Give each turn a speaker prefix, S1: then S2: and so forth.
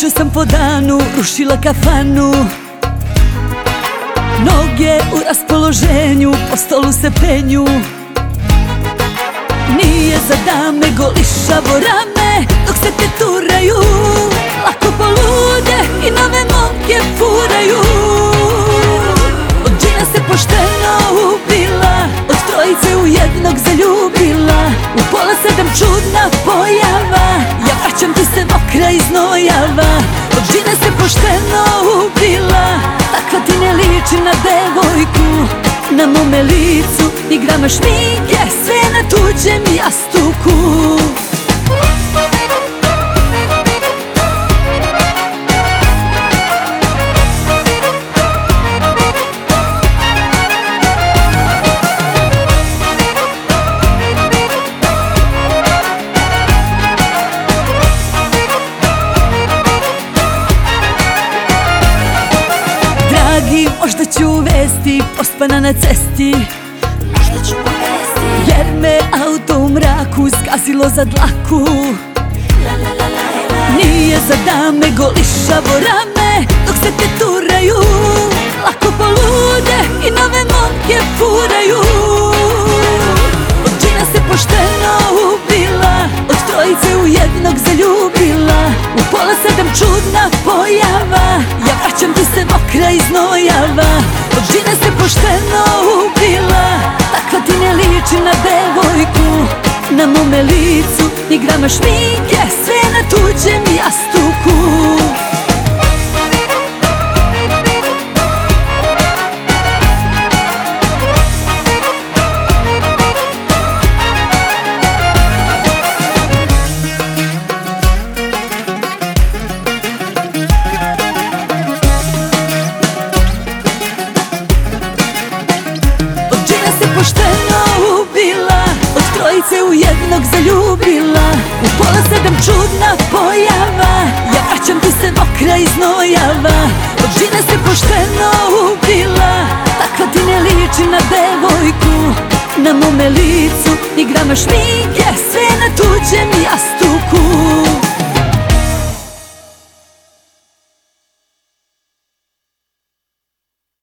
S1: sam po danu, rušila kafanu. Noge u raspoloženju, po stolu se penju. Nije za dame golišavo rame, dok se te turaju Lako polude i nove momke furaju. Od džina se pošteno ubila, od trojice u jednog zaljubila. U pola sedam čudna pojava, ja vraćam ti se mokra i znojava. Od džina se pošteno ubila, takva ti ne liči na devojku. Na mome licu ni grama šminke, sve na tuđem jastuku možda ću uvesti pospana na cesti.
S2: Možda ću povesti.
S1: Jer me auto u mraku skazilo za dlaku.
S2: La la la
S1: Nije za dame golišavo rame Dok se te turaju Lako polude i nove momke furaju. Od džina se pošteno ubila Od trojice u jednog zaljubila. U pola sedam čudna pojava Ja vraćam ti se mokra i znojava Od džina se pošteno ubila. Takva ti ne liči na devojku Na mome licu ni grama šminke Sve na tuđem se pošteno ubila Od trojice u jednog zaljubila. U pola sedam čudna pojava Ja vraćam ti se mokra i znojava. Od džina se pošteno ubila Takva ti ne liči na devojku Na mome licu ni grama šminke Sve na tuđem jastuku